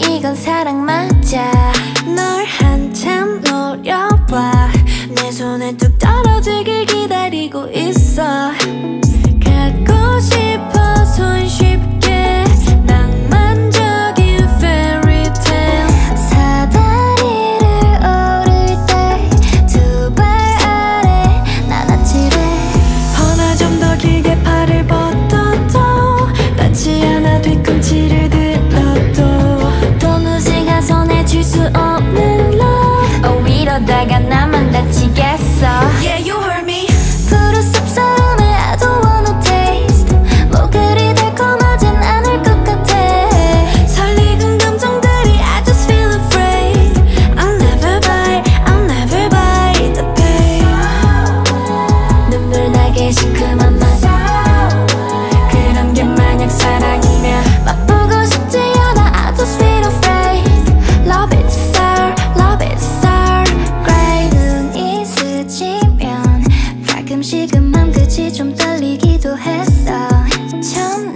이건 사랑 맞아. 널 한참 노려봐. 내 손에 뚝 떨어지길 기다리고 있어. 난 그지 좀 떨리기도 했어. 처음